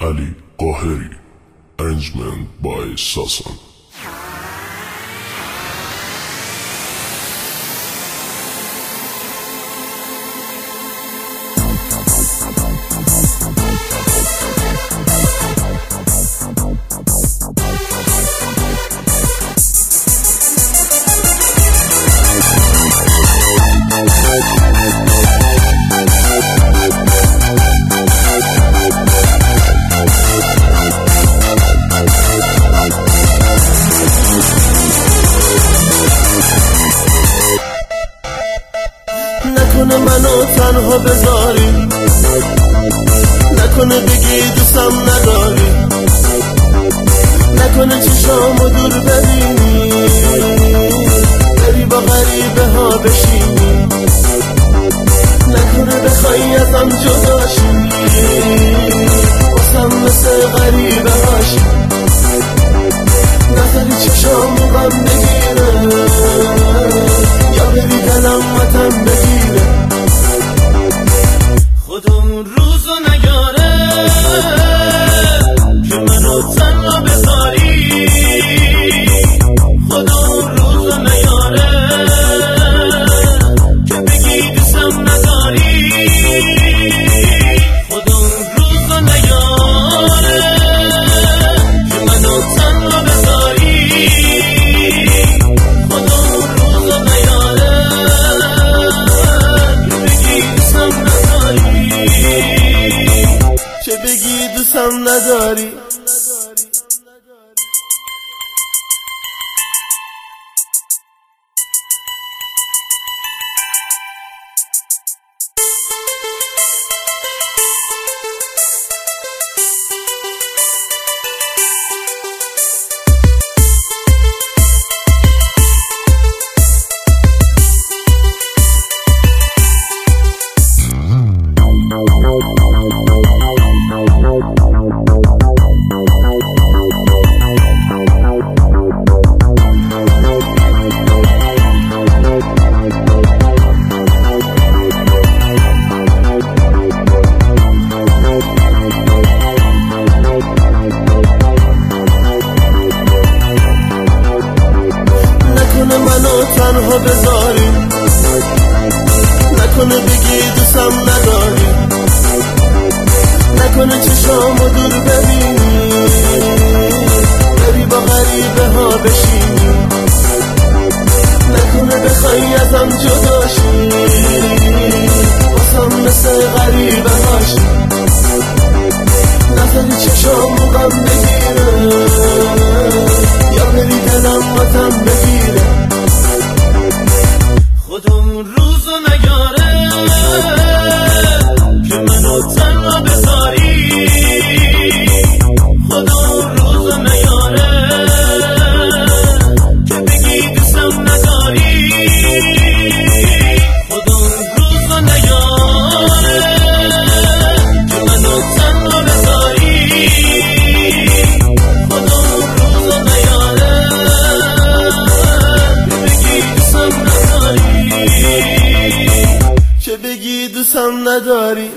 Ali Qahiri Arrangement by Sasan نکنه منو تنها بذاری. نکنه بگی دوستم نداری. نکنه چشامو دور ببینی. بری با غریبه ها بشینی. نکنه بخوایی ازم جداشی واسم مثل غریبه هاشی. دوستم نداری؟ نکنه بگی دوستم نداری. نکنه چشامو دور ببینی. داري